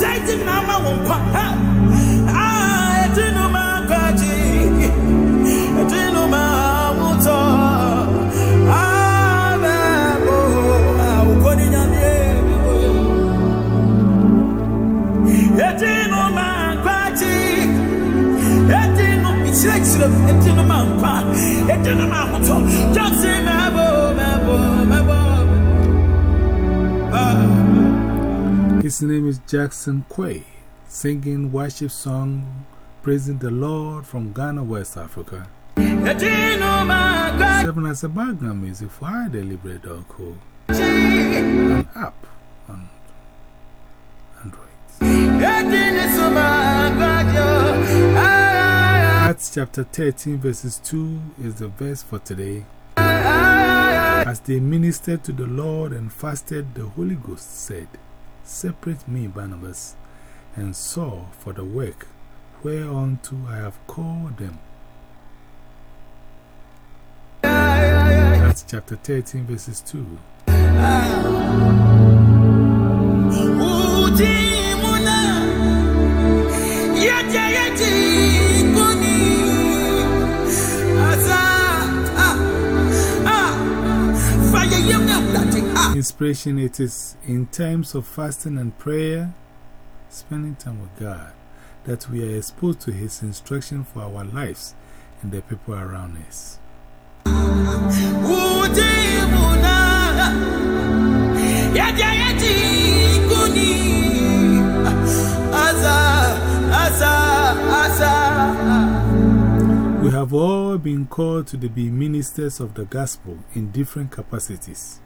Satin Nama Wumpa. Ah, Edinuma Gaji, Edinuma Wuto. Ah, Babo, ah, Ukoninyamye. Edinuma Gaji, Edinum, it's like Edinuma, Edinuma Wuto. Just say, Mabo, Mabo, Mabo. Ah. His name is Jackson Quay, singing worship song praising the Lord from Ghana, West Africa. Seven as a background music for our deliberate dog code. An app on Android. Chapter 13, verses 2 is the verse for today. As they ministered to the Lord and fasted, the Holy Ghost said, Separate me, Barnabas, and Saul for the work whereunto I have called them. Acts chapter 13, verses 2. Inspiration it is in times of fasting and prayer, spending time with God, that we are exposed to His instruction for our lives and the people around us. We have all been called to be ministers of the gospel in different capacities.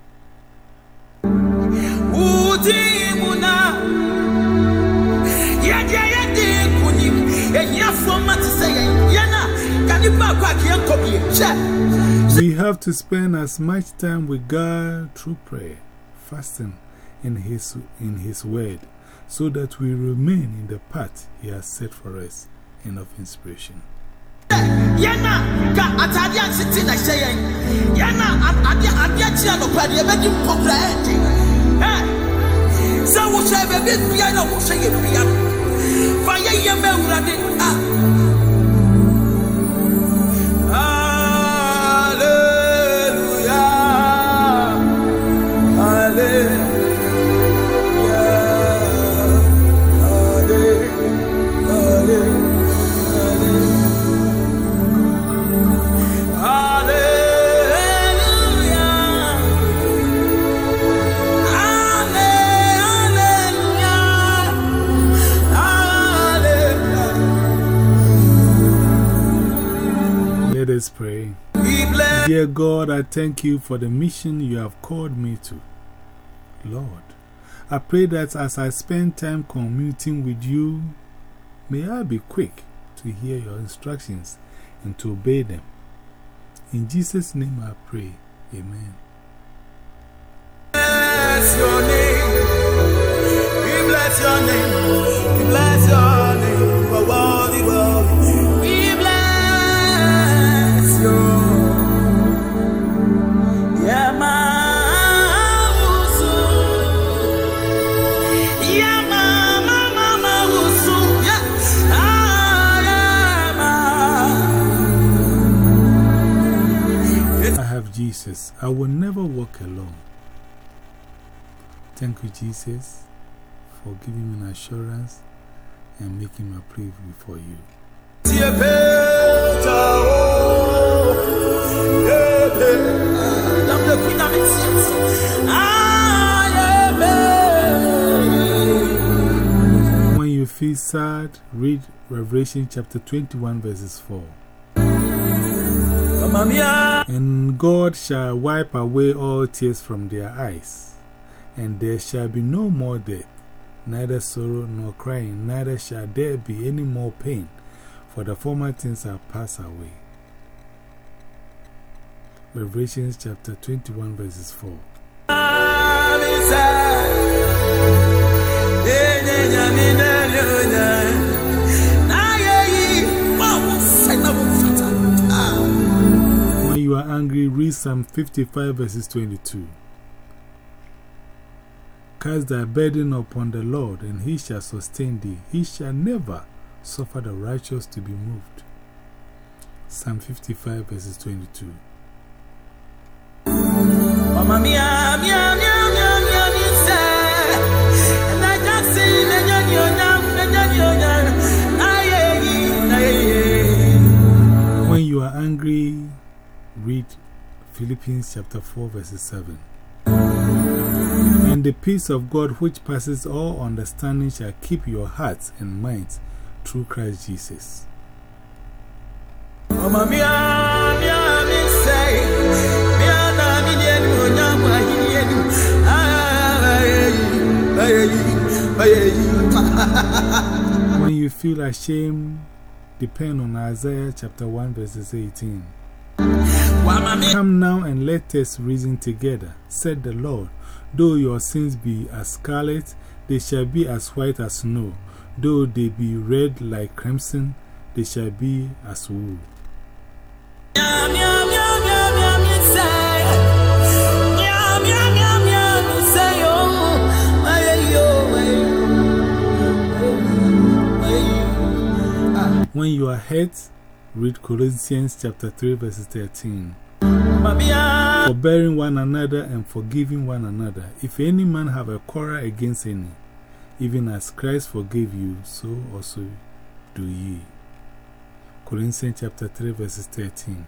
We have to spend as much time with God through prayer, fasting, in His, in His Word, so that we remain in the path He has set for us. End of inspiration. Yana, na hyɛ yɛn. Yana, ade ade akyia no kwa de ebedi mpokra ɛdi. Sɛ wo hyɛ baabi bia na Dear God, I thank you for the mission you have called me to. Lord, I pray that as I spend time commuting with you, may I be quick to hear your instructions and to obey them. In Jesus' name I pray. Amen. bless your name. We bless your name. Bless your Jesus. I will never walk alone. Thank you, Jesus, for giving me an assurance and making my plea before you. When you feel sad, read Revelation chapter 21, verses 4. And God shall wipe away all tears from their eyes, and there shall be no more death, neither sorrow nor crying, neither shall there be any more pain, for the former things are passed away. Revelation chapter 21, verses 4. Psalm 55 verses 22. Cast thy burden upon the Lord, and he shall sustain thee. He shall never suffer the righteous to be moved. Psalm 55 verses 22. Mama mia mia mia mia mia Philippians chapter 4 verses 7 And the peace of God which passes all understanding shall keep your hearts and minds through Christ Jesus when you feel ashamed, depend on Isaiah chapter 1 verses 18. Come now and let us reason together, said the Lord. Though your sins be as scarlet, they shall be as white as snow. Though they be red like crimson, they shall be as wool. When you are hurt, read Colossians chapter 3 verses 13. Forbearing one another and forgiving one another. If any man have a quarrel against any, even as Christ forgave you, so also do ye. Colossians chapter 3 verses 13.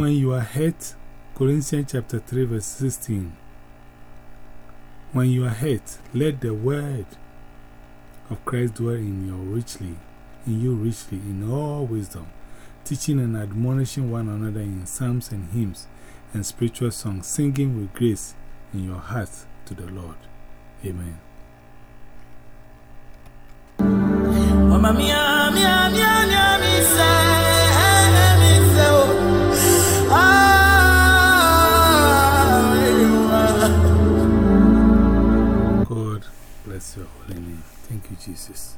When you are hurt, Colossians chapter 3 verse 16. When you are hurt, let the word of Christ dwell in you richly, in you richly, in all wisdom, teaching and admonishing one another in psalms and hymns and spiritual songs, singing with grace in your heart to the Lord. Amen. Jesus.